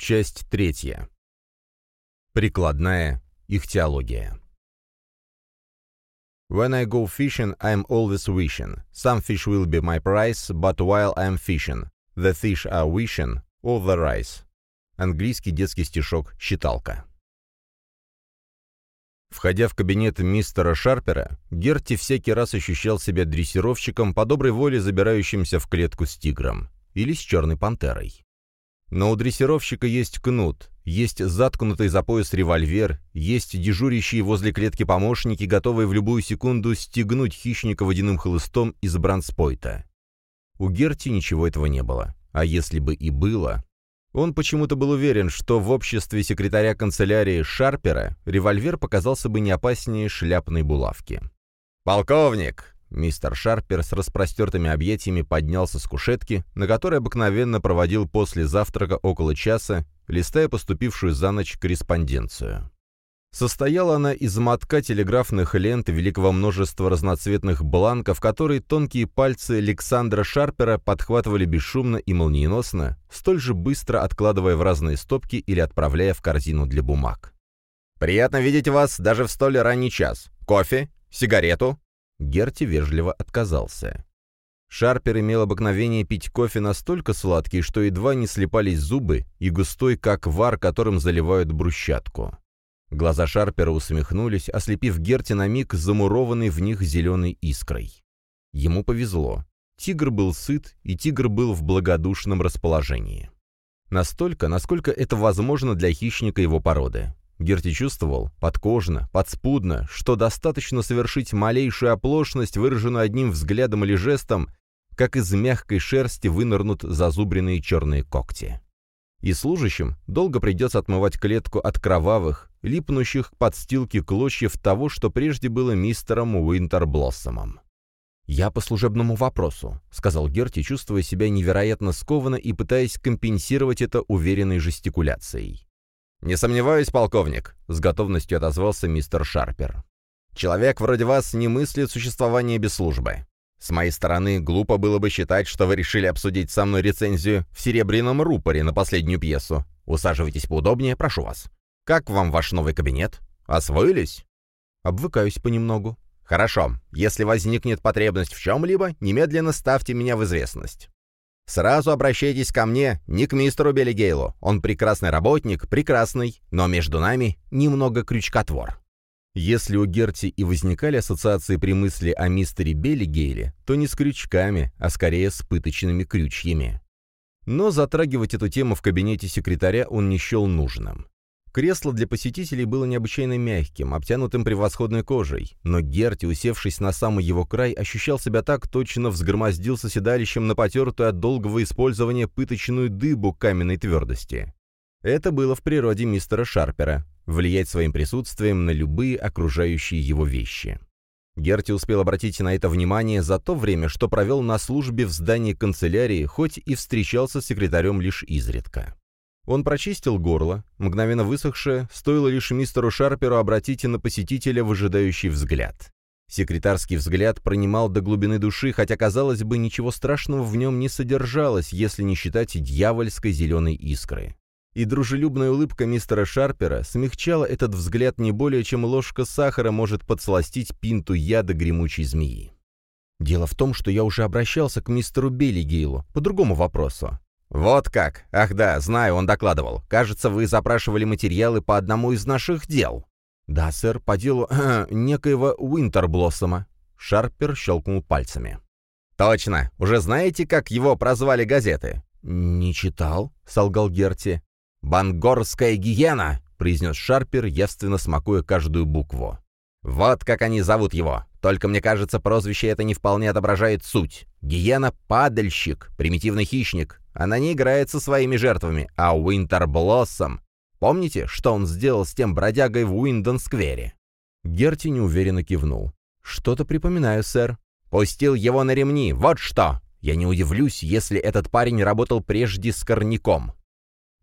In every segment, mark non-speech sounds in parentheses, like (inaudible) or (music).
Часть третья. Прикладная ихтиология. When I go fishing, I'm always wishing. Some fish will be my prize, but while I'm fishing, the fish are wishing all the rice. Английский детский стишок «Считалка». Входя в кабинет мистера Шарпера, Герти всякий раз ощущал себя дрессировщиком по доброй воле забирающимся в клетку с тигром или с черной пантерой. Но у дрессировщика есть кнут, есть заткнутый за пояс револьвер, есть дежурящие возле клетки помощники, готовые в любую секунду стегнуть хищника водяным хлыстом из бранспойта. У Герти ничего этого не было. А если бы и было... Он почему-то был уверен, что в обществе секретаря канцелярии Шарпера револьвер показался бы не опаснее шляпной булавки. «Полковник!» Мистер Шарпер с распростертыми объятиями поднялся с кушетки, на которой обыкновенно проводил после завтрака около часа, листая поступившую за ночь корреспонденцию. Состояла она из мотка телеграфных лент великого множества разноцветных бланков, которые тонкие пальцы Александра Шарпера подхватывали бесшумно и молниеносно, столь же быстро откладывая в разные стопки или отправляя в корзину для бумаг. «Приятно видеть вас даже в столь ранний час. Кофе? Сигарету?» Герти вежливо отказался. Шарпер имел обыкновение пить кофе настолько сладкий, что едва не слепались зубы, и густой, как вар, которым заливают брусчатку. Глаза Шарпера усмехнулись, ослепив Герти на миг, замурованный в них зеленой искрой. Ему повезло. Тигр был сыт, и тигр был в благодушном расположении. Настолько, насколько это возможно для хищника его породы. Герти чувствовал, подкожно, подспудно, что достаточно совершить малейшую оплошность, выраженную одним взглядом или жестом, как из мягкой шерсти вынырнут зазубренные черные когти. И служащим долго придется отмывать клетку от кровавых, липнущих к подстилке клочьев того, что прежде было мистером Уинтерблоссомом. «Я по служебному вопросу», — сказал Герти, чувствуя себя невероятно скованно и пытаясь компенсировать это уверенной жестикуляцией. «Не сомневаюсь, полковник», — с готовностью отозвался мистер Шарпер. «Человек вроде вас не мыслит существование без службы. С моей стороны, глупо было бы считать, что вы решили обсудить со мной рецензию в «Серебряном рупоре» на последнюю пьесу. Усаживайтесь поудобнее, прошу вас. Как вам ваш новый кабинет? Освоились?» «Обвыкаюсь понемногу». «Хорошо. Если возникнет потребность в чем-либо, немедленно ставьте меня в известность. Сразу обращайтесь ко мне, не к мистеру Беллигейлу. Он прекрасный работник, прекрасный, но между нами немного крючкотвор. Если у Герти и возникали ассоциации при мысли о мистере Беллигейле, то не с крючками, а скорее с пыточными крючьями. Но затрагивать эту тему в кабинете секретаря он не счел нужным. Кресло для посетителей было необычайно мягким, обтянутым превосходной кожей, но Герти, усевшись на самый его край, ощущал себя так, точно взгромоздился седалищем на потертую от долгого использования пыточную дыбу каменной твердости. Это было в природе мистера Шарпера — влиять своим присутствием на любые окружающие его вещи. Герти успел обратить на это внимание за то время, что провел на службе в здании канцелярии, хоть и встречался с секретарем лишь изредка. Он прочистил горло, мгновенно высохшее, стоило лишь мистеру Шарперу обратить на посетителя выжидающий взгляд. Секретарский взгляд пронимал до глубины души, хотя, казалось бы, ничего страшного в нем не содержалось, если не считать дьявольской зеленой искры. И дружелюбная улыбка мистера Шарпера смягчала этот взгляд не более, чем ложка сахара может подсластить пинту яда гремучей змеи. «Дело в том, что я уже обращался к мистеру Беллигейлу по другому вопросу. «Вот как! Ах да, знаю, он докладывал. Кажется, вы запрашивали материалы по одному из наших дел». «Да, сэр, по делу э, (clears throat) некоего Уинтерблоссома». Шарпер щелкнул пальцами. «Точно! Уже знаете, как его прозвали газеты?» «Не читал», — солгал Герти. «Бангорская гиена!» — произнес Шарпер, явственно смакуя каждую букву. «Вот как они зовут его. Только, мне кажется, прозвище это не вполне отображает суть. Гиена — падальщик, примитивный хищник. Она не играет со своими жертвами, а Уинтерблоссом. Помните, что он сделал с тем бродягой в Уиндон-сквере?» Герти неуверенно кивнул. «Что-то припоминаю, сэр». «Пустил его на ремни, вот что! Я не удивлюсь, если этот парень работал прежде с корняком.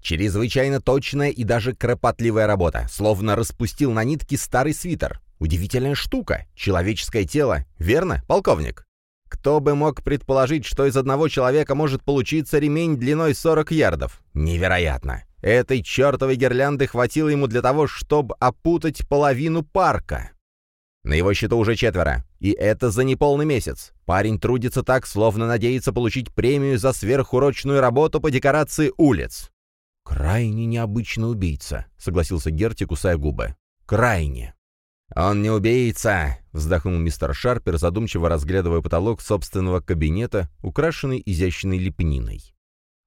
Чрезвычайно точная и даже кропотливая работа, словно распустил на нитки старый свитер. Удивительная штука, человеческое тело, верно, полковник? Кто бы мог предположить, что из одного человека может получиться ремень длиной 40 ярдов? Невероятно. Этой чертовой гирлянды хватило ему для того, чтобы опутать половину парка. На его счету уже четверо, и это за неполный месяц. Парень трудится так, словно надеется получить премию за сверхурочную работу по декорации улиц. «Крайне необычный убийца», — согласился Герти, кусая губы. «Крайне». «Он не убийца», — вздохнул мистер Шарпер, задумчиво разглядывая потолок собственного кабинета, украшенный изящной лепниной.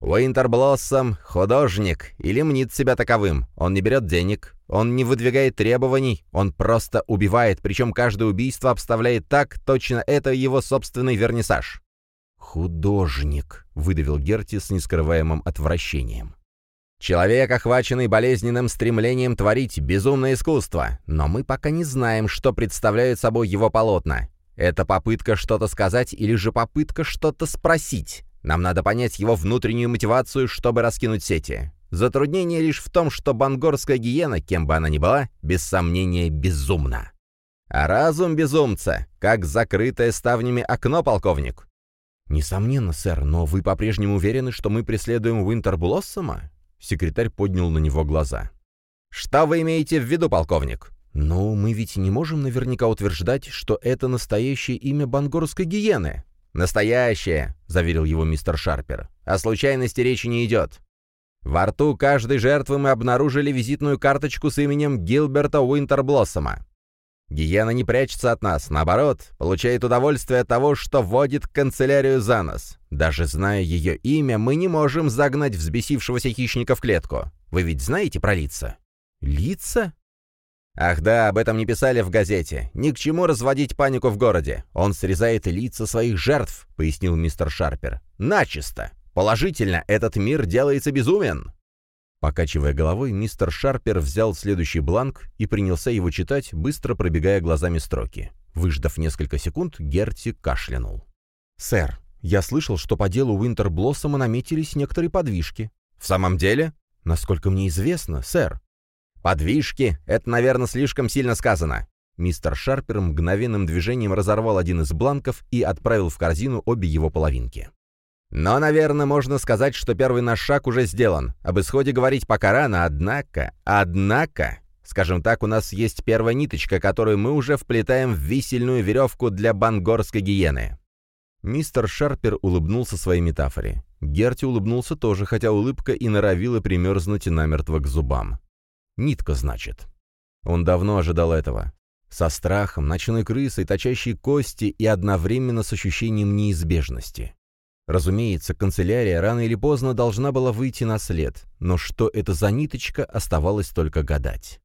«Уинтерблоссом — художник или мнит себя таковым. Он не берет денег, он не выдвигает требований, он просто убивает, причем каждое убийство обставляет так, точно это его собственный вернисаж». «Художник», — выдавил Герти с нескрываемым отвращением. Человек, охваченный болезненным стремлением творить безумное искусство, но мы пока не знаем, что представляют собой его полотна. Это попытка что-то сказать или же попытка что-то спросить. Нам надо понять его внутреннюю мотивацию, чтобы раскинуть сети. Затруднение лишь в том, что бангорская гиена, кем бы она ни была, без сомнения безумна. А разум безумца, как закрытое ставнями окно, полковник. «Несомненно, сэр, но вы по-прежнему уверены, что мы преследуем Уинтерблоссома?» Секретарь поднял на него глаза. «Что вы имеете в виду, полковник?» «Ну, мы ведь не можем наверняка утверждать, что это настоящее имя бангорской гиены». «Настоящее», — заверил его мистер Шарпер. «О случайности речи не идет. Во рту каждой жертвы мы обнаружили визитную карточку с именем Гилберта Уинтерблоссома. Гиена не прячется от нас, наоборот, получает удовольствие от того, что вводит канцелярию за нос. Даже зная ее имя, мы не можем загнать взбесившегося хищника в клетку. Вы ведь знаете про лица? Лица? Ах да, об этом не писали в газете. Ни к чему разводить панику в городе. Он срезает лица своих жертв, пояснил мистер Шарпер. Начисто. Положительно, этот мир делается безумен. Покачивая головой, мистер Шарпер взял следующий бланк и принялся его читать, быстро пробегая глазами строки. Выждав несколько секунд, Герти кашлянул. «Сэр, я слышал, что по делу Уинтерблоссома наметились некоторые подвижки». «В самом деле?» «Насколько мне известно, сэр». «Подвижки — это, наверное, слишком сильно сказано». Мистер Шарпер мгновенным движением разорвал один из бланков и отправил в корзину обе его половинки. Но, наверное, можно сказать, что первый наш шаг уже сделан. Об исходе говорить пока рано, однако... Однако... Скажем так, у нас есть первая ниточка, которую мы уже вплетаем в висельную веревку для бангорской гиены. Мистер Шарпер улыбнулся своей метафоре. Герти улыбнулся тоже, хотя улыбка и норовила примерзнуть намертво к зубам. Нитка, значит. Он давно ожидал этого. Со страхом, ночной крысой, точащей кости и одновременно с ощущением неизбежности. Разумеется, канцелярия рано или поздно должна была выйти на след, но что это за ниточка, оставалось только гадать.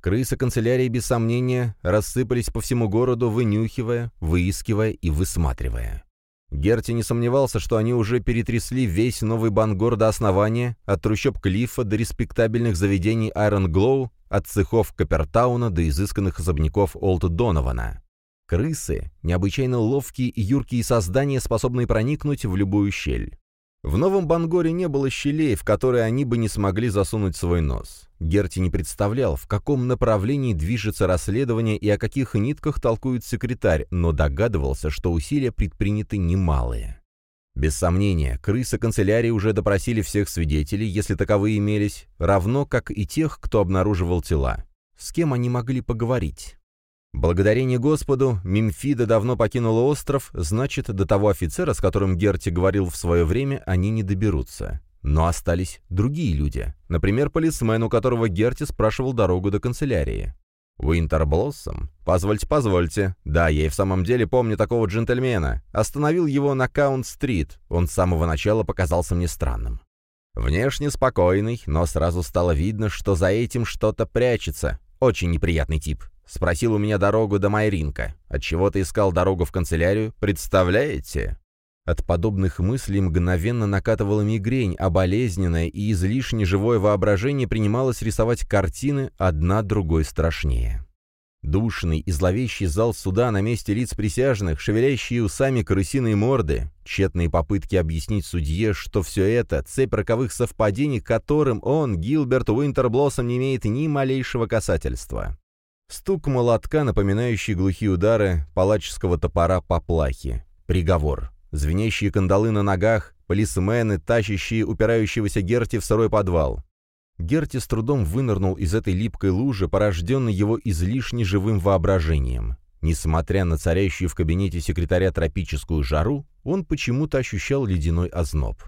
Крысы канцелярии, без сомнения, рассыпались по всему городу, вынюхивая, выискивая и высматривая. Герти не сомневался, что они уже перетрясли весь новый бангор до основания, от трущоб Клиффа до респектабельных заведений Айрон Глоу, от цехов Капертауна до изысканных особняков Олд Донована. Крысы — необычайно ловкие и юркие создания, способные проникнуть в любую щель. В Новом Бангоре не было щелей, в которые они бы не смогли засунуть свой нос. Герти не представлял, в каком направлении движется расследование и о каких нитках толкует секретарь, но догадывался, что усилия предприняты немалые. Без сомнения, крысы канцелярии уже допросили всех свидетелей, если таковые имелись, равно как и тех, кто обнаруживал тела. С кем они могли поговорить? Благодарение Господу, Мимфида давно покинула остров, значит, до того офицера, с которым Герти говорил в свое время, они не доберутся. Но остались другие люди. Например, полисмен, у которого Герти спрашивал дорогу до канцелярии. Уинтерблоссом? Позвольте, позвольте. Да, я и в самом деле помню такого джентльмена. Остановил его на Каунт-стрит. Он с самого начала показался мне странным. Внешне спокойный, но сразу стало видно, что за этим что-то прячется. Очень неприятный тип. Спросил у меня дорогу до Майринка. Отчего ты искал дорогу в канцелярию? Представляете? От подобных мыслей мгновенно накатывала мигрень, а болезненное и излишне живое воображение принималось рисовать картины, одна другой страшнее. Душный и зловещий зал суда на месте лиц присяжных, шевелящие усами крысиные морды, тщетные попытки объяснить судье, что все это — цепь роковых совпадений, которым он, Гилберт Уинтерблоссом, не имеет ни малейшего касательства. Стук молотка, напоминающий глухие удары палаческого топора по плахе. Приговор. Звенящие кандалы на ногах, полисмены, тащащие упирающегося Герти в сырой подвал. Герти с трудом вынырнул из этой липкой лужи, порожденной его излишне живым воображением. Несмотря на царящую в кабинете секретаря тропическую жару, он почему-то ощущал ледяной озноб.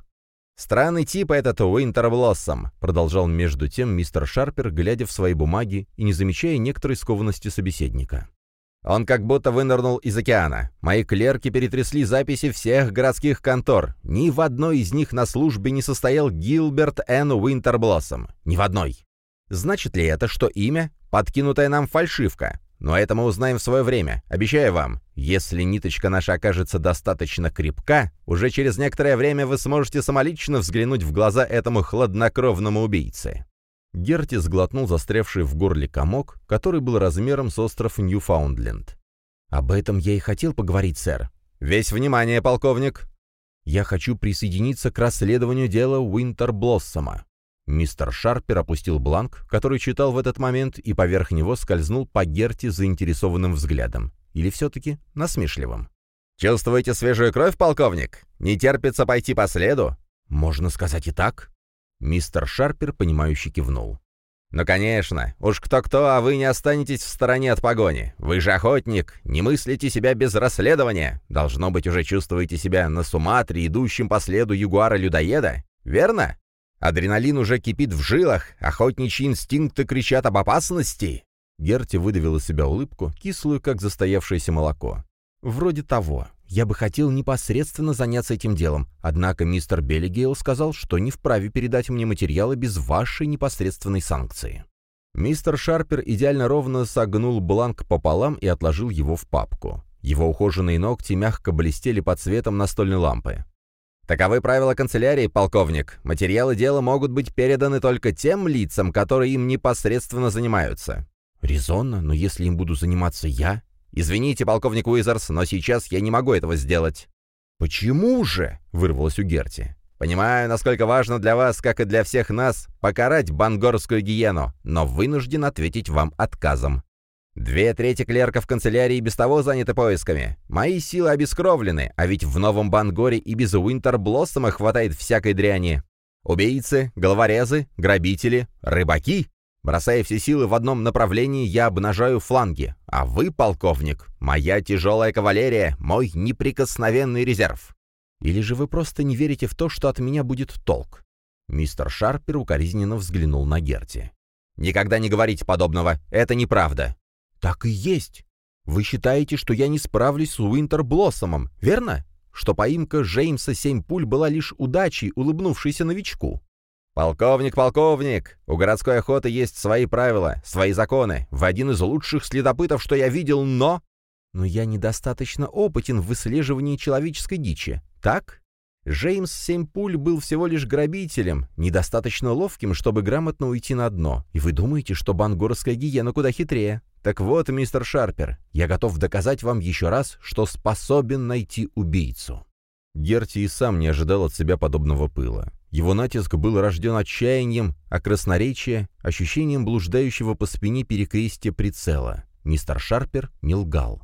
«Странный тип этот Уинтерблоссом», — продолжал между тем мистер Шарпер, глядя в свои бумаги и не замечая некоторой скованности собеседника. Он как будто вынырнул из океана. Мои клерки перетрясли записи всех городских контор. Ни в одной из них на службе не состоял Гилберт Н. Уинтерблоссом. Ни в одной. Значит ли это, что имя — подкинутая нам фальшивка? Но это мы узнаем в свое время. Обещаю вам, если ниточка наша окажется достаточно крепка, уже через некоторое время вы сможете самолично взглянуть в глаза этому хладнокровному убийце. Герти сглотнул застрявший в горле комок, который был размером с остров Ньюфаундленд. «Об этом я и хотел поговорить, сэр». «Весь внимание, полковник!» «Я хочу присоединиться к расследованию дела Уинтерблоссома». Мистер Шарпер опустил бланк, который читал в этот момент, и поверх него скользнул по Герти заинтересованным взглядом. Или все-таки насмешливым. «Чувствуете свежую кровь, полковник? Не терпится пойти по следу?» «Можно сказать и так». Мистер Шарпер, понимающе кивнул. «Ну, конечно. Уж кто-кто, а вы не останетесь в стороне от погони. Вы же охотник, не мыслите себя без расследования. Должно быть, уже чувствуете себя на Суматре, идущем по следу ягуара-людоеда. Верно? Адреналин уже кипит в жилах, охотничьи инстинкты кричат об опасности». Герти выдавил из себя улыбку, кислую, как застоявшееся молоко. «Вроде того. Я бы хотел непосредственно заняться этим делом, однако мистер Беллигейл сказал, что не вправе передать мне материалы без вашей непосредственной санкции». Мистер Шарпер идеально ровно согнул бланк пополам и отложил его в папку. Его ухоженные ногти мягко блестели под светом настольной лампы. «Таковы правила канцелярии, полковник. Материалы дела могут быть переданы только тем лицам, которые им непосредственно занимаются». «Резонно, но если им буду заниматься я, «Извините, полковник Уизерс, но сейчас я не могу этого сделать». «Почему же?» — вырвалось у Герти. «Понимаю, насколько важно для вас, как и для всех нас, покарать бангорскую гиену, но вынужден ответить вам отказом. Две трети клерков канцелярии без того заняты поисками. Мои силы обескровлены, а ведь в Новом Бангоре и без Уинтерблоссома хватает всякой дряни. Убийцы, головорезы, грабители, рыбаки. Бросая все силы в одном направлении, я обнажаю фланги. А вы, полковник, моя тяжелая кавалерия, мой неприкосновенный резерв. Или же вы просто не верите в то, что от меня будет толк?» Мистер Шарпер укоризненно взглянул на Герти. «Никогда не говорите подобного. Это неправда». «Так и есть. Вы считаете, что я не справлюсь с Уинтерблоссомом, верно? Что поимка Джеймса семь пуль была лишь удачей, улыбнувшейся новичку?» «Полковник, полковник! У городской охоты есть свои правила, свои законы. Вы один из лучших следопытов, что я видел, но...» «Но я недостаточно опытен в выслеживании человеческой дичи, так?» Джеймс Семпуль был всего лишь грабителем, недостаточно ловким, чтобы грамотно уйти на дно. И вы думаете, что бангорская гиена куда хитрее? Так вот, мистер Шарпер, я готов доказать вам еще раз, что способен найти убийцу. Герти и сам не ожидал от себя подобного пыла. Его натиск был рожден отчаянием, а красноречие — ощущением блуждающего по спине перекрестия прицела. Мистер Шарпер не лгал.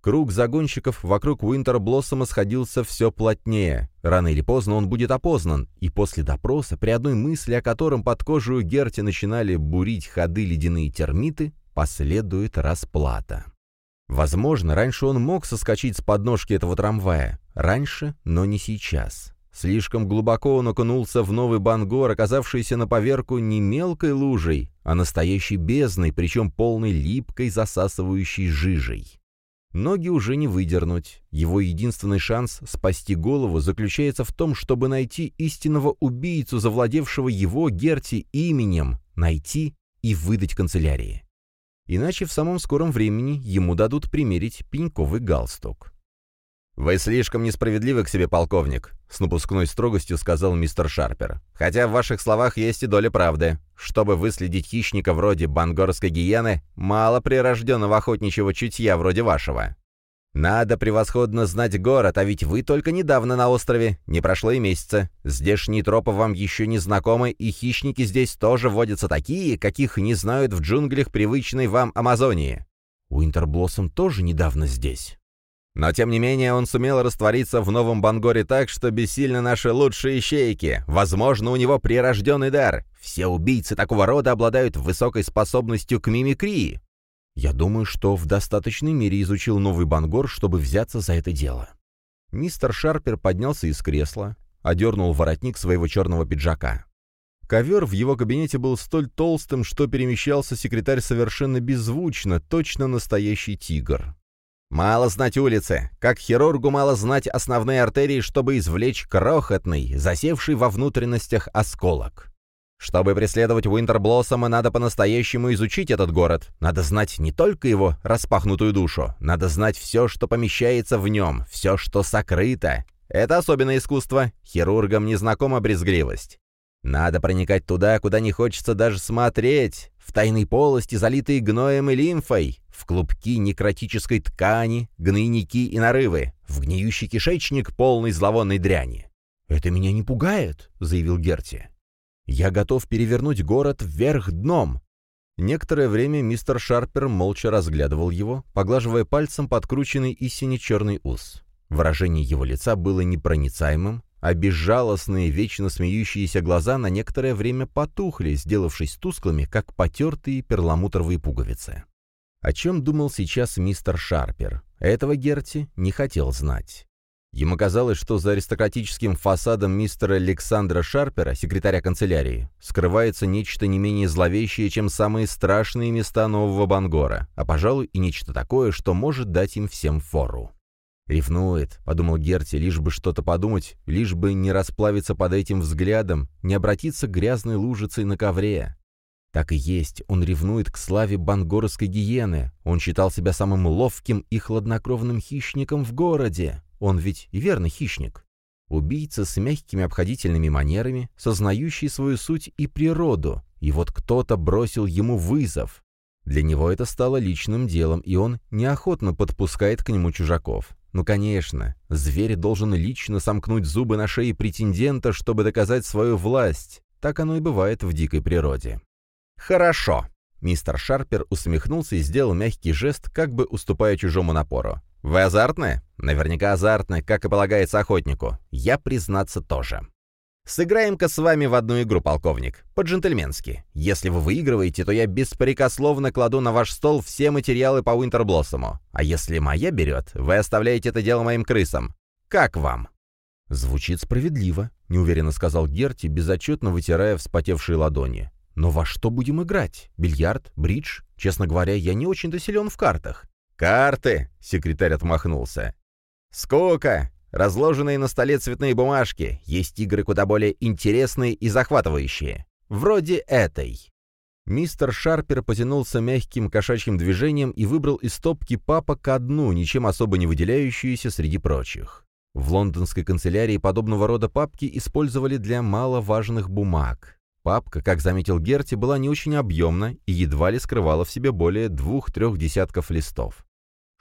Круг загонщиков вокруг Уинтерблоссома сходился все плотнее. Рано или поздно он будет опознан, и после допроса, при одной мысли о котором под кожу Герти начинали бурить ходы ледяные термиты, последует расплата. Возможно, раньше он мог соскочить с подножки этого трамвая. Раньше, но не сейчас. Слишком глубоко он окунулся в новый Бангор, оказавшийся на поверку не мелкой лужей, а настоящей бездной, причем полной липкой засасывающей жижей. Ноги уже не выдернуть. Его единственный шанс спасти голову заключается в том, чтобы найти истинного убийцу, завладевшего его Герти именем, найти и выдать канцелярии. Иначе в самом скором времени ему дадут примерить пеньковый галстук. «Вы слишком несправедливы к себе, полковник», — с напускной строгостью сказал мистер Шарпер. «Хотя в ваших словах есть и доля правды. Чтобы выследить хищника вроде бангорской гиены, мало прирожденного охотничьего чутья вроде вашего. Надо превосходно знать город, а ведь вы только недавно на острове, не прошло и месяца. Здешние тропы вам еще не знакомы, и хищники здесь тоже водятся такие, каких не знают в джунглях привычной вам Амазонии. Уинтерблоссом тоже недавно здесь». Но, тем не менее, он сумел раствориться в Новом Бангоре так, что бессильны наши лучшие щейки. Возможно, у него прирожденный дар. Все убийцы такого рода обладают высокой способностью к мимикрии. Я думаю, что в достаточной мере изучил Новый Бангор, чтобы взяться за это дело. Мистер Шарпер поднялся из кресла, одернул воротник своего черного пиджака. Ковер в его кабинете был столь толстым, что перемещался секретарь совершенно беззвучно, точно настоящий тигр. Мало знать улицы. Как хирургу мало знать основные артерии, чтобы извлечь крохотный, засевший во внутренностях осколок. Чтобы преследовать Уинтерблоссома, надо по-настоящему изучить этот город. Надо знать не только его распахнутую душу, надо знать все, что помещается в нем, все, что сокрыто. Это особенное искусство. Хирургам не знакома брезгливость. Надо проникать туда, куда не хочется даже смотреть, в тайной полости, залитые гноем и лимфой, в клубки некротической ткани, гнойники и нарывы, в гниющий кишечник, полный зловонной дряни. «Это меня не пугает», — заявил Герти. «Я готов перевернуть город вверх дном». Некоторое время мистер Шарпер молча разглядывал его, поглаживая пальцем подкрученный и сине-черный ус. Выражение его лица было непроницаемым, а безжалостные, вечно смеющиеся глаза на некоторое время потухли, сделавшись тусклыми, как потертые перламутровые пуговицы. О чем думал сейчас мистер Шарпер? Этого Герти не хотел знать. Ему казалось, что за аристократическим фасадом мистера Александра Шарпера, секретаря канцелярии, скрывается нечто не менее зловещее, чем самые страшные места Нового Бангора, а, пожалуй, и нечто такое, что может дать им всем фору. «Ревнует», — подумал Герти, лишь бы что-то подумать, лишь бы не расплавиться под этим взглядом, не обратиться грязной лужицей на ковре. Так и есть, он ревнует к славе бангоровской гиены. Он считал себя самым ловким и хладнокровным хищником в городе. Он ведь и верно хищник. Убийца с мягкими обходительными манерами, сознающий свою суть и природу. И вот кто-то бросил ему вызов. Для него это стало личным делом, и он неохотно подпускает к нему чужаков. Ну, конечно, зверь должен лично сомкнуть зубы на шее претендента, чтобы доказать свою власть. Так оно и бывает в дикой природе. «Хорошо!» Мистер Шарпер усмехнулся и сделал мягкий жест, как бы уступая чужому напору. «Вы азартны?» «Наверняка азартны, как и полагается охотнику. Я, признаться, тоже. Сыграем-ка с вами в одну игру, полковник, по-джентльменски. Если вы выигрываете, то я беспрекословно кладу на ваш стол все материалы по Уинтерблоссому. А если моя берет, вы оставляете это дело моим крысам. Как вам?» «Звучит справедливо», — неуверенно сказал Герти, безотчетно вытирая вспотевшие ладони. «Но во что будем играть? Бильярд? Бридж? Честно говоря, я не очень-то силен в картах». «Карты!» — секретарь отмахнулся. «Скука! Разложенные на столе цветные бумажки. Есть игры куда более интересные и захватывающие. Вроде этой. Мистер Шарпер потянулся мягким кошачьим движением и выбрал из стопки папок одну, ничем особо не выделяющуюся среди прочих. В лондонской канцелярии подобного рода папки использовали для маловажных бумаг. Папка, как заметил Герти, была не очень объемна и едва ли скрывала в себе более двух-трех десятков листов.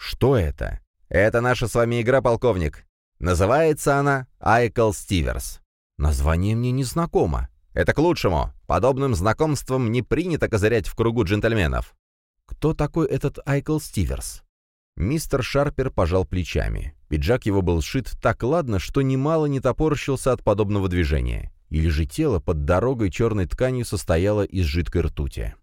Что это? Это наша с вами игра, полковник. Называется она «Айкл Стиверс». Название мне не знакомо. Это к лучшему. Подобным знакомством не принято козырять в кругу джентльменов. Кто такой этот Айкл Стиверс? Мистер Шарпер пожал плечами. Пиджак его был сшит так ладно, что немало не топорщился от подобного движения. Или же тело под дорогой черной тканью состояло из жидкой ртути.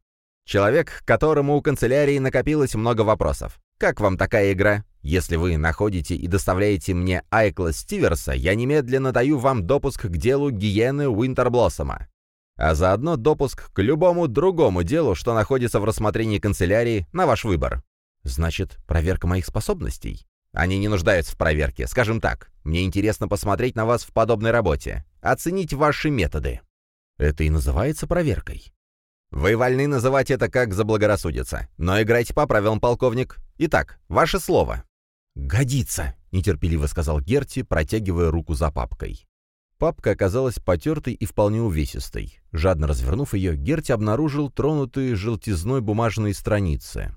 Человек, которому у канцелярии накопилось много вопросов. Как вам такая игра? Если вы находите и доставляете мне Айкла Стиверса, я немедленно даю вам допуск к делу гиены Уинтерблоссома. А заодно допуск к любому другому делу, что находится в рассмотрении канцелярии, на ваш выбор. Значит, проверка моих способностей? Они не нуждаются в проверке. Скажем так, мне интересно посмотреть на вас в подобной работе, оценить ваши методы. Это и называется проверкой. Вы вольны называть это как заблагорассудится, но играйте по правилам, полковник. Итак, ваше слово. «Годится», — нетерпеливо сказал Герти, протягивая руку за папкой. Папка оказалась потертой и вполне увесистой. Жадно развернув ее, Герти обнаружил тронутые желтизной бумажные страницы.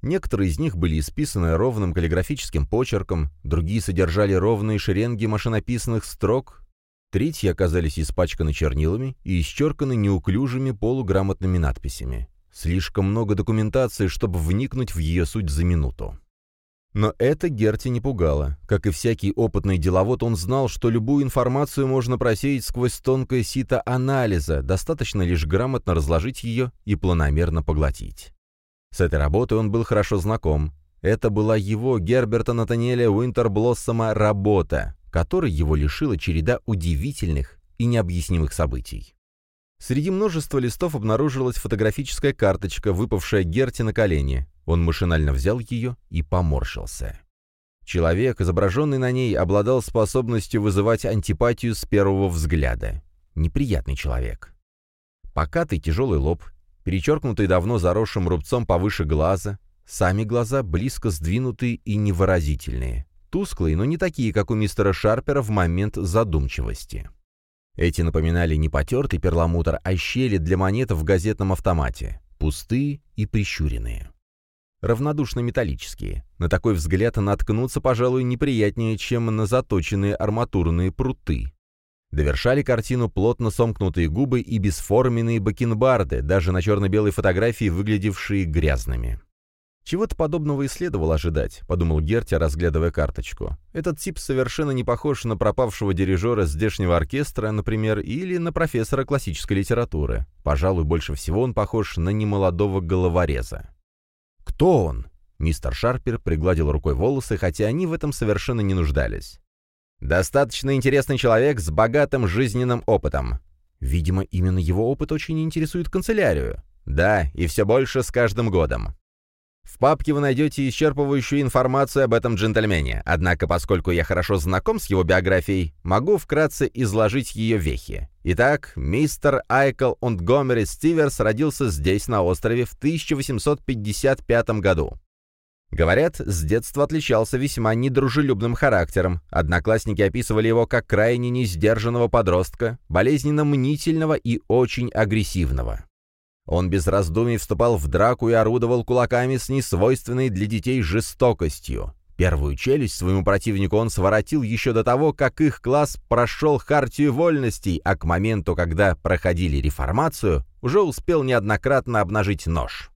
Некоторые из них были исписаны ровным каллиграфическим почерком, другие содержали ровные шеренги машинописных строк, третьи оказались испачканы чернилами и исчерканы неуклюжими полуграмотными надписями. Слишком много документации, чтобы вникнуть в ее суть за минуту. Но это Герти не пугало. Как и всякий опытный деловод, он знал, что любую информацию можно просеять сквозь тонкое сито анализа, достаточно лишь грамотно разложить ее и планомерно поглотить. С этой работой он был хорошо знаком. Это была его, Герберта Натаниэля Уинтерблоссома, работа, которой его лишила череда удивительных и необъяснимых событий. Среди множества листов обнаружилась фотографическая карточка, выпавшая Герти на колени. Он машинально взял ее и поморщился. Человек, изображенный на ней, обладал способностью вызывать антипатию с первого взгляда. Неприятный человек. Покатый тяжелый лоб, перечеркнутый давно заросшим рубцом повыше глаза, сами глаза близко сдвинутые и невыразительные, тусклые, но не такие, как у мистера Шарпера в момент задумчивости. Эти напоминали не потертый перламутр, а щели для монет в газетном автомате, пустые и прищуренные. Равнодушно-металлические. На такой взгляд наткнуться, пожалуй, неприятнее, чем на заточенные арматурные пруты. Довершали картину плотно сомкнутые губы и бесформенные бакенбарды, даже на черно-белой фотографии выглядевшие грязными. «Чего-то подобного и следовало ожидать», — подумал Герти, разглядывая карточку. «Этот тип совершенно не похож на пропавшего дирижера здешнего оркестра, например, или на профессора классической литературы. Пожалуй, больше всего он похож на немолодого головореза». «Кто он?» Мистер Шарпер пригладил рукой волосы, хотя они в этом совершенно не нуждались. «Достаточно интересный человек с богатым жизненным опытом. Видимо, именно его опыт очень интересует канцелярию. Да, и все больше с каждым годом. В папке вы найдете исчерпывающую информацию об этом джентльмене, однако, поскольку я хорошо знаком с его биографией, могу вкратце изложить ее вехи. Итак, мистер Айкл Онтгомери Стиверс родился здесь, на острове, в 1855 году. Говорят, с детства отличался весьма недружелюбным характером. Одноклассники описывали его как крайне несдержанного подростка, болезненно мнительного и очень агрессивного. Он без раздумий вступал в драку и орудовал кулаками с несвойственной для детей жестокостью. Первую челюсть своему противнику он своротил еще до того, как их класс прошел хартию вольностей, а к моменту, когда проходили реформацию, уже успел неоднократно обнажить нож.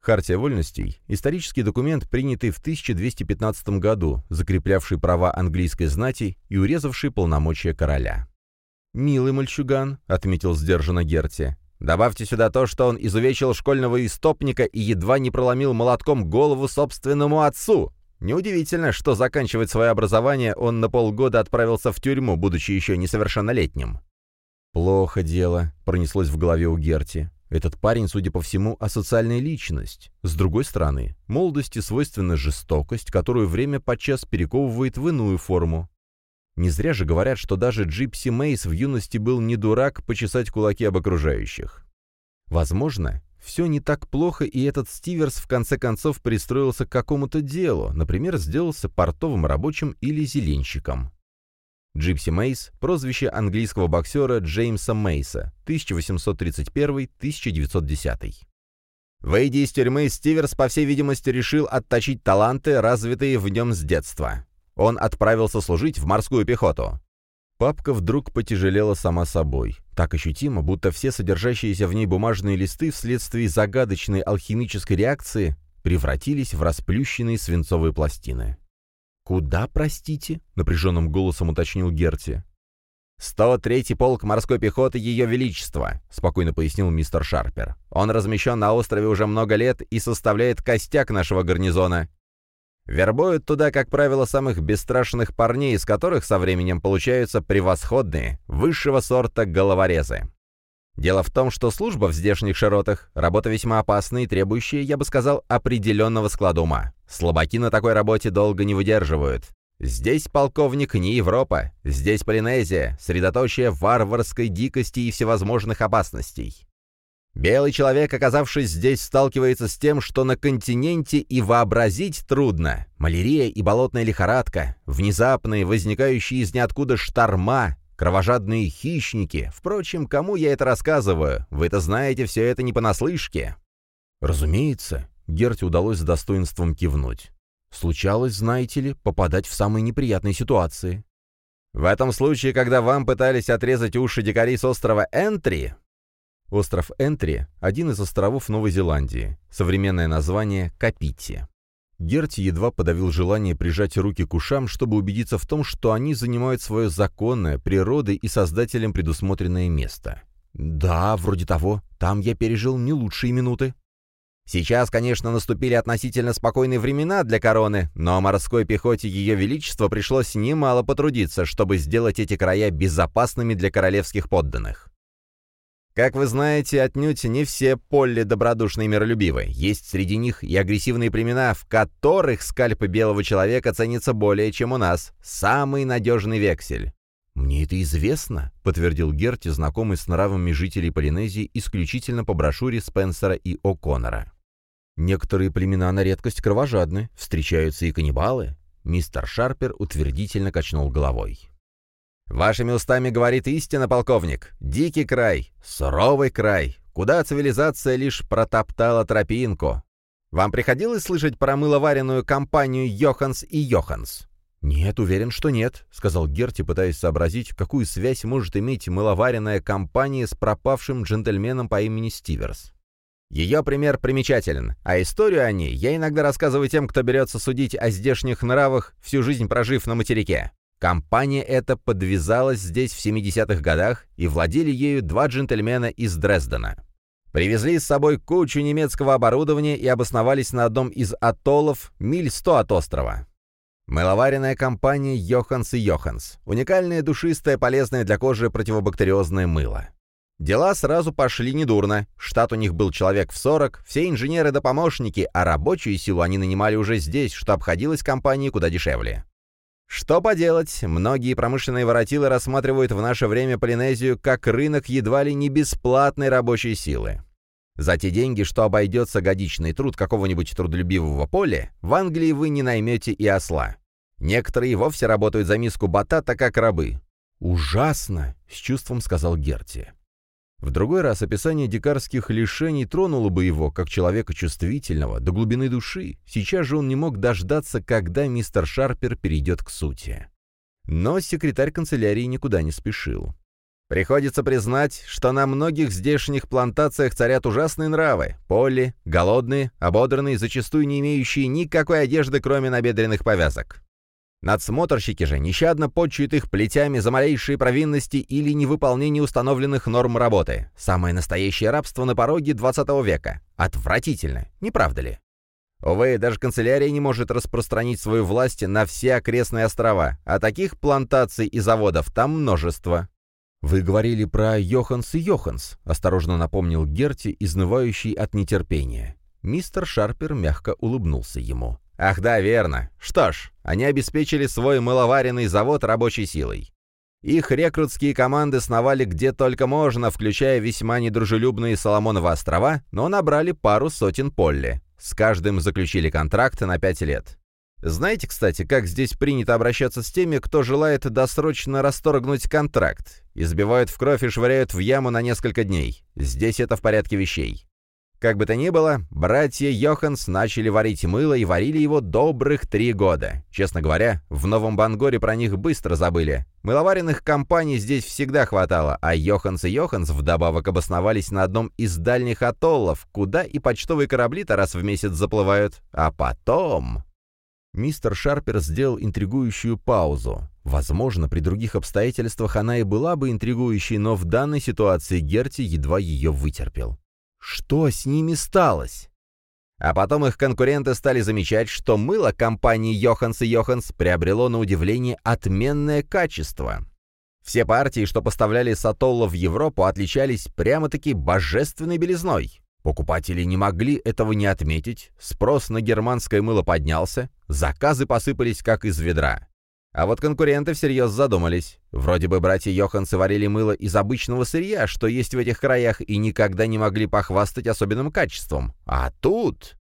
Хартия вольностей – исторический документ, принятый в 1215 году, закреплявший права английской знати и урезавший полномочия короля. «Милый мальчуган», — отметил сдержанно Герти, Добавьте сюда то, что он изувечил школьного истопника и едва не проломил молотком голову собственному отцу. Неудивительно, что заканчивать свое образование он на полгода отправился в тюрьму, будучи еще несовершеннолетним. «Плохо дело», — пронеслось в голове у Герти. Этот парень, судя по всему, асоциальная личность. С другой стороны, молодости свойственна жестокость, которую время подчас перековывает в иную форму. Не зря же говорят, что даже Джипси Мейс в юности был не дурак почесать кулаки об окружающих. Возможно, все не так плохо, и этот Стиверс в конце концов пристроился к какому-то делу, например, сделался портовым рабочим или зеленщиком. Джипси Мейс – прозвище английского боксера Джеймса Мейса, 1831-1910. Выйдя из тюрьмы, Стиверс, по всей видимости, решил отточить таланты, развитые в нем с детства. Он отправился служить в морскую пехоту. Папка вдруг потяжелела сама собой. Так ощутимо, будто все содержащиеся в ней бумажные листы вследствие загадочной алхимической реакции превратились в расплющенные свинцовые пластины. «Куда, простите?» — напряженным голосом уточнил Герти. «103-й полк морской пехоты Ее Величества», — спокойно пояснил мистер Шарпер. «Он размещен на острове уже много лет и составляет костяк нашего гарнизона. Вербуют туда, как правило, самых бесстрашных парней, из которых со временем получаются превосходные, высшего сорта головорезы. Дело в том, что служба в здешних широтах — работа весьма опасная и требующая, я бы сказал, определенного склада ума. Слабаки на такой работе долго не выдерживают. Здесь полковник не Европа, здесь Полинезия, средоточие варварской дикости и всевозможных опасностей. Белый человек, оказавшись здесь, сталкивается с тем, что на континенте и вообразить трудно. Малярия и болотная лихорадка, внезапные, возникающие из ниоткуда шторма, кровожадные хищники. Впрочем, кому я это рассказываю? Вы-то знаете все это не понаслышке. Разумеется, Герте удалось с достоинством кивнуть. Случалось, знаете ли, попадать в самые неприятные ситуации. В этом случае, когда вам пытались отрезать уши дикарей с острова Энтри, Остров Энтри – один из островов Новой Зеландии, современное название – Капити. Герти едва подавил желание прижать руки к ушам, чтобы убедиться в том, что они занимают свое законное, природой и создателем предусмотренное место. «Да, вроде того. Там я пережил не лучшие минуты». Сейчас, конечно, наступили относительно спокойные времена для короны, но морской пехоте Ее Величества пришлось немало потрудиться, чтобы сделать эти края безопасными для королевских подданных. Как вы знаете, отнюдь не все полли добродушные и миролюбивы. Есть среди них и агрессивные племена, в которых скальпы белого человека ценится более, чем у нас. Самый надежный вексель. «Мне это известно», — подтвердил Герти, знакомый с нравами жителей Полинезии исключительно по брошюре Спенсера и О'Коннора. «Некоторые племена на редкость кровожадны, встречаются и каннибалы». Мистер Шарпер утвердительно качнул головой. «Вашими устами говорит истина, полковник. Дикий край, суровый край, куда цивилизация лишь протоптала тропинку. Вам приходилось слышать про мыловаренную компанию «Йоханс и Йоханс»?» «Нет, уверен, что нет», — сказал Герти, пытаясь сообразить, какую связь может иметь мыловаренная компания с пропавшим джентльменом по имени Стиверс. Ее пример примечателен, а историю о ней я иногда рассказываю тем, кто берется судить о здешних нравах, всю жизнь прожив на материке. Компания эта подвязалась здесь в 70-х годах, и владели ею два джентльмена из Дрездена. Привезли с собой кучу немецкого оборудования и обосновались на одном из атоллов миль 100 от острова. Мыловаренная компания «Йоханс и Йоханс». Уникальное, душистое, полезное для кожи противобактериозное мыло. Дела сразу пошли недурно. Штат у них был человек в 40, все инженеры да помощники, а рабочую силу они нанимали уже здесь, что обходилось компании куда дешевле. Что поделать, многие промышленные воротилы рассматривают в наше время Полинезию как рынок едва ли не бесплатной рабочей силы. За те деньги, что обойдется годичный труд какого-нибудь трудолюбивого поля, в Англии вы не наймете и осла. Некоторые вовсе работают за миску батата, как рабы. «Ужасно!» — с чувством сказал Герти. В другой раз описание дикарских лишений тронуло бы его, как человека чувствительного, до глубины души. Сейчас же он не мог дождаться, когда мистер Шарпер перейдет к сути. Но секретарь канцелярии никуда не спешил. Приходится признать, что на многих здешних плантациях царят ужасные нравы. Полли, голодные, ободранные, зачастую не имеющие никакой одежды, кроме набедренных повязок. Надсмотрщики же нещадно почуют их плетями за малейшие провинности или невыполнение установленных норм работы. Самое настоящее рабство на пороге 20 века. Отвратительно, не правда ли? Увы, даже канцелярия не может распространить свою власть на все окрестные острова, а таких плантаций и заводов там множество. «Вы говорили про Йоханс и Йоханс», — осторожно напомнил Герти, изнывающий от нетерпения. Мистер Шарпер мягко улыбнулся ему. Ах да, верно. Что ж, они обеспечили свой мыловаренный завод рабочей силой. Их рекрутские команды сновали где только можно, включая весьма недружелюбные Соломоновы острова, но набрали пару сотен полли. С каждым заключили контракт на пять лет. Знаете, кстати, как здесь принято обращаться с теми, кто желает досрочно расторгнуть контракт? Избивают в кровь и швыряют в яму на несколько дней. Здесь это в порядке вещей. Как бы то ни было, братья Йоханс начали варить мыло и варили его добрых три года. Честно говоря, в Новом Бангоре про них быстро забыли. Мыловаренных компаний здесь всегда хватало, а Йоханс и Йоханс вдобавок обосновались на одном из дальних атоллов, куда и почтовые корабли-то раз в месяц заплывают. А потом... Мистер Шарпер сделал интригующую паузу. Возможно, при других обстоятельствах она и была бы интригующей, но в данной ситуации Герти едва ее вытерпел. Что с ними сталось? А потом их конкуренты стали замечать, что мыло компании Йоханс и Йоханс приобрело на удивление отменное качество. Все партии, что поставляли Сатолла в Европу, отличались прямо-таки божественной белизной. Покупатели не могли этого не отметить, спрос на германское мыло поднялся, заказы посыпались как из ведра. А вот конкуренты всерьез задумались. Вроде бы братья Йохансы варили мыло из обычного сырья, что есть в этих краях, и никогда не могли похвастать особенным качеством. А тут...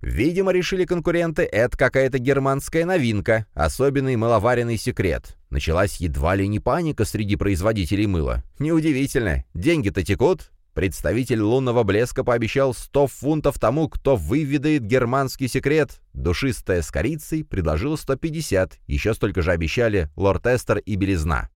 Видимо, решили конкуренты, это какая-то германская новинка, особенный мыловаренный секрет. Началась едва ли не паника среди производителей мыла. Неудивительно, деньги-то текут, Представитель лунного блеска пообещал 100 фунтов тому, кто выведает германский секрет. Душистая с корицей предложила 150, еще столько же обещали лорд Эстер и Белизна.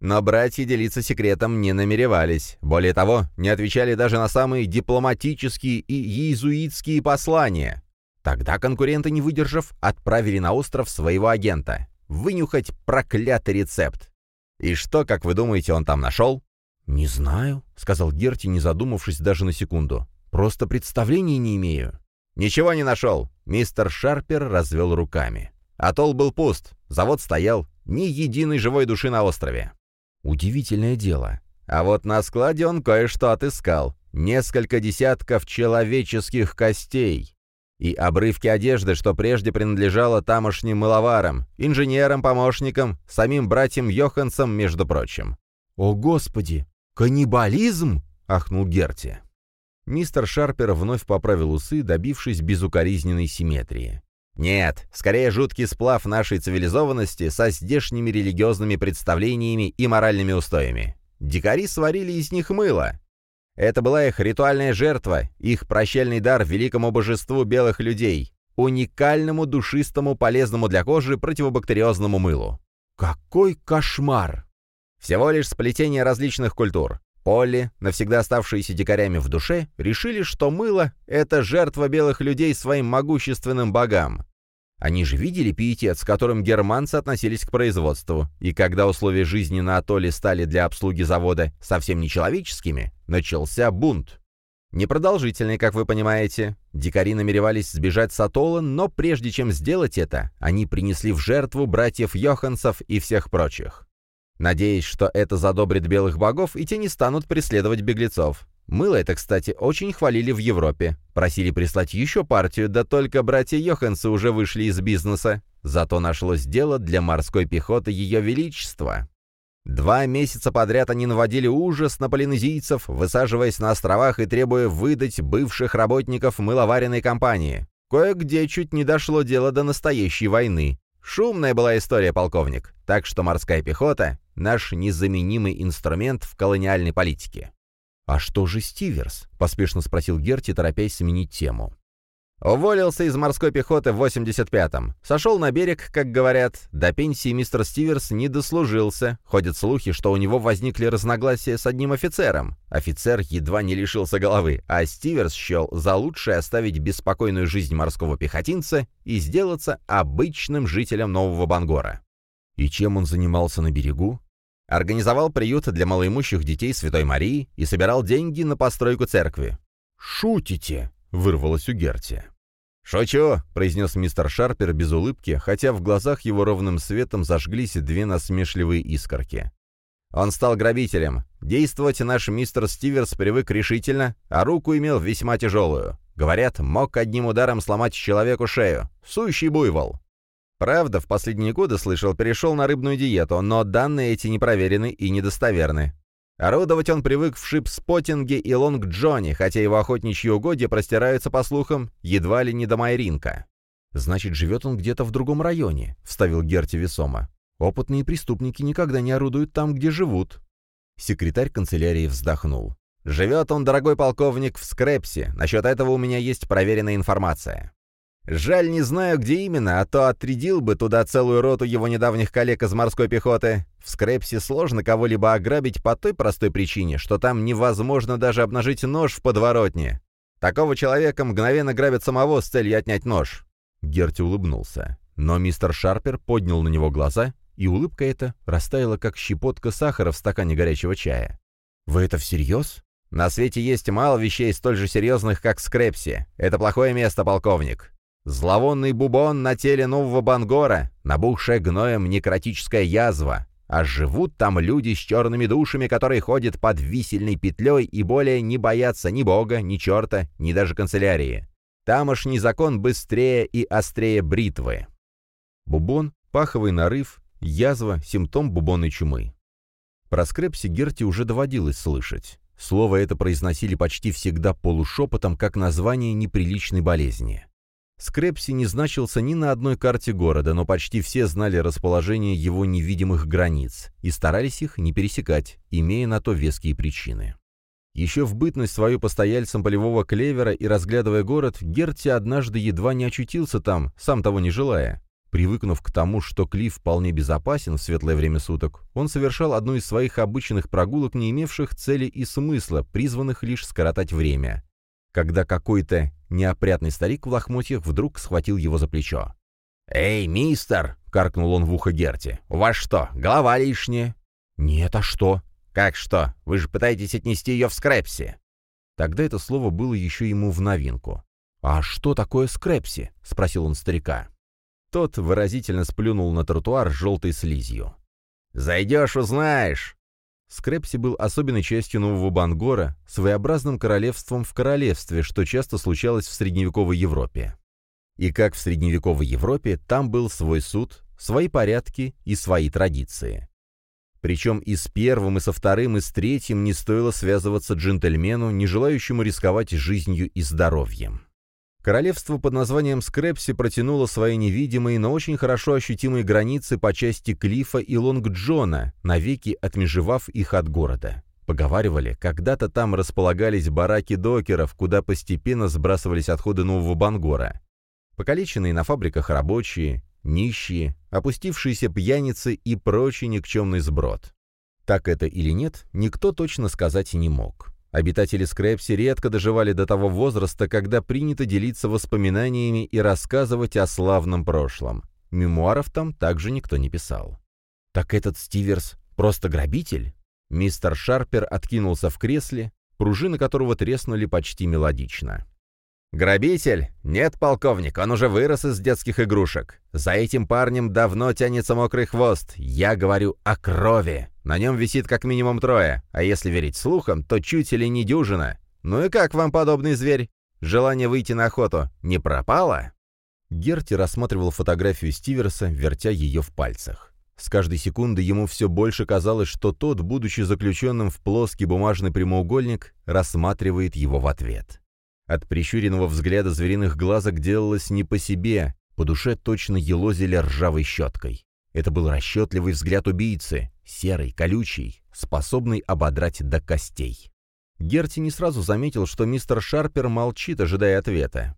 Но братья делиться секретом не намеревались. Более того, не отвечали даже на самые дипломатические и иезуитские послания. Тогда конкуренты, не выдержав, отправили на остров своего агента. Вынюхать проклятый рецепт. И что, как вы думаете, он там нашел? «Не знаю», — сказал Герти, не задумавшись даже на секунду. «Просто представления не имею». «Ничего не нашел!» — мистер Шарпер развел руками. Атолл был пуст, завод стоял, ни единой живой души на острове. Удивительное дело. А вот на складе он кое-что отыскал. Несколько десятков человеческих костей. И обрывки одежды, что прежде принадлежало тамошним мыловарам, инженерам, помощникам, самим братьям Йохансам, между прочим. «О, Господи! Каннибализм!» — ахнул Герти. Мистер Шарпер вновь поправил усы, добившись безукоризненной симметрии. Нет, скорее жуткий сплав нашей цивилизованности со здешними религиозными представлениями и моральными устоями. Дикари сварили из них мыло. Это была их ритуальная жертва, их прощальный дар великому божеству белых людей, уникальному душистому, полезному для кожи противобактериозному мылу. Какой кошмар! Всего лишь сплетение различных культур. Полли, навсегда оставшиеся дикарями в душе, решили, что мыло — это жертва белых людей своим могущественным богам. Они же видели пиетет, с которым германцы относились к производству, и когда условия жизни на атолле стали для обслуги завода совсем нечеловеческими, начался бунт. Непродолжительный, как вы понимаете. Дикари намеревались сбежать с атолла, но прежде чем сделать это, они принесли в жертву братьев Йохансов и всех прочих надеясь, что это задобрит белых богов, и те не станут преследовать беглецов. Мыло это, кстати, очень хвалили в Европе. Просили прислать еще партию, да только братья Йохансы уже вышли из бизнеса. Зато нашлось дело для морской пехоты Ее Величества. Два месяца подряд они наводили ужас на полинезийцев, высаживаясь на островах и требуя выдать бывших работников мыловаренной компании. Кое-где чуть не дошло дело до настоящей войны. Шумная была история, полковник, так что морская пехота — наш незаменимый инструмент в колониальной политике. «А что же Стиверс?» — поспешно спросил Герти, торопясь сменить тему. Уволился из морской пехоты в 85-м. Сошел на берег, как говорят. До пенсии мистер Стиверс не дослужился. Ходят слухи, что у него возникли разногласия с одним офицером. Офицер едва не лишился головы, а Стиверс счел за лучшее оставить беспокойную жизнь морского пехотинца и сделаться обычным жителем Нового Бангора. И чем он занимался на берегу? Организовал приют для малоимущих детей Святой Марии и собирал деньги на постройку церкви. «Шутите!» — вырвалось у Герти. «Шучу», — произнес мистер Шарпер без улыбки, хотя в глазах его ровным светом зажглись две насмешливые искорки. Он стал грабителем. Действовать наш мистер Стиверс привык решительно, а руку имел весьма тяжелую. Говорят, мог одним ударом сломать человеку шею. Сущий буйвол. Правда, в последние годы, слышал, перешел на рыбную диету, но данные эти непроверены и недостоверны. Орудовать он привык в Шипспотинге и Лонг-Джоне, хотя его охотничьи угодья простираются, по слухам, едва ли не до Майринка. «Значит, живет он где-то в другом районе», — вставил Герти весомо. «Опытные преступники никогда не орудуют там, где живут». Секретарь канцелярии вздохнул. «Живет он, дорогой полковник, в Скрепсе. Насчет этого у меня есть проверенная информация. Жаль, не знаю, где именно, а то отрядил бы туда целую роту его недавних коллег из морской пехоты. В Скрепсе сложно кого-либо ограбить по той простой причине, что там невозможно даже обнажить нож в подворотне. Такого человека мгновенно грабят самого с целью отнять нож». Герти улыбнулся. Но мистер Шарпер поднял на него глаза, и улыбка эта растаяла, как щепотка сахара в стакане горячего чая. «Вы это всерьез?» «На свете есть мало вещей столь же серьезных, как Скрепси. Это плохое место, полковник. Зловонный бубон на теле нового Бангора, набухшая гноем некротическая язва, а живут там люди с черными душами, которые ходят под висельной петлей и более не боятся ни бога, ни черта, ни даже канцелярии. Тамошний закон быстрее и острее бритвы. Бубон, паховый нарыв, язва, симптом бубонной чумы. Про скрепси Герти уже доводилось слышать. Слово это произносили почти всегда полушепотом, как название неприличной болезни. Скрепси не значился ни на одной карте города, но почти все знали расположение его невидимых границ и старались их не пересекать, имея на то веские причины. Еще в бытность свою постояльцем полевого клевера и разглядывая город, Герти однажды едва не очутился там, сам того не желая. Привыкнув к тому, что Клифф вполне безопасен в светлое время суток, он совершал одну из своих обычных прогулок, не имевших цели и смысла, призванных лишь скоротать время когда какой-то неопрятный старик в лохмотьях вдруг схватил его за плечо. «Эй, мистер!» — каркнул он в ухо Герти. «У вас что, голова лишняя?» «Нет, а что?» «Как что? Вы же пытаетесь отнести ее в скрепси!» Тогда это слово было еще ему в новинку. «А что такое скрепси?» — спросил он старика. Тот выразительно сплюнул на тротуар желтой слизью. «Зайдешь, узнаешь!» Скрепси был особенной частью Нового Бангора, своеобразным королевством в королевстве, что часто случалось в средневековой Европе. И как в средневековой Европе, там был свой суд, свои порядки и свои традиции. Причем и с первым, и со вторым, и с третьим не стоило связываться джентльмену, не желающему рисковать жизнью и здоровьем. Королевство под названием Скрепси протянуло свои невидимые, но очень хорошо ощутимые границы по части Клифа и Лонг-Джона, навеки отмежевав их от города. Поговаривали, когда-то там располагались бараки докеров, куда постепенно сбрасывались отходы Нового Бангора. Покалеченные на фабриках рабочие, нищие, опустившиеся пьяницы и прочий никчемный сброд. Так это или нет, никто точно сказать не мог. Обитатели Скрэпси редко доживали до того возраста, когда принято делиться воспоминаниями и рассказывать о славном прошлом. Мемуаров там также никто не писал. «Так этот Стиверс просто грабитель?» Мистер Шарпер откинулся в кресле, пружины которого треснули почти мелодично. «Грабитель? Нет, полковник, он уже вырос из детских игрушек. За этим парнем давно тянется мокрый хвост. Я говорю о крови. На нем висит как минимум трое, а если верить слухам, то чуть или не дюжина. Ну и как вам подобный зверь? Желание выйти на охоту не пропало?» Герти рассматривал фотографию Стиверса, вертя ее в пальцах. С каждой секунды ему все больше казалось, что тот, будучи заключенным в плоский бумажный прямоугольник, рассматривает его в ответ. От прищуренного взгляда звериных глазок делалось не по себе, по душе точно елозили ржавой щеткой. Это был расчетливый взгляд убийцы, серый, колючий, способный ободрать до костей. Герти не сразу заметил, что мистер Шарпер молчит, ожидая ответа.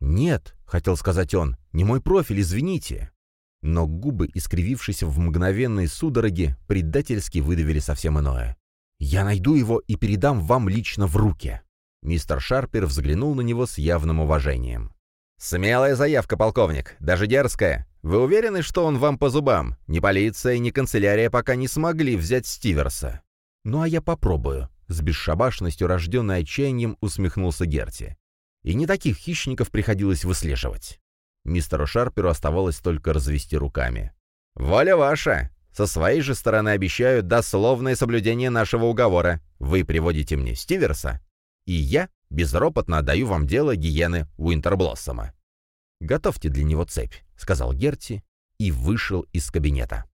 «Нет», — хотел сказать он, — «не мой профиль, извините». Но губы, искривившись в мгновенной судороге, предательски выдавили совсем иное. «Я найду его и передам вам лично в руки». Мистер Шарпер взглянул на него с явным уважением. «Смелая заявка, полковник, даже дерзкая. Вы уверены, что он вам по зубам? Ни полиция, ни канцелярия пока не смогли взять Стиверса». «Ну а я попробую», — с бесшабашностью, рожденной отчаянием, усмехнулся Герти. «И не таких хищников приходилось выслеживать». Мистеру Шарперу оставалось только развести руками. «Воля ваша! Со своей же стороны обещаю дословное соблюдение нашего уговора. Вы приводите мне Стиверса, и я безропотно отдаю вам дело гиены Уинтерблоссома. «Готовьте для него цепь», — сказал Герти и вышел из кабинета.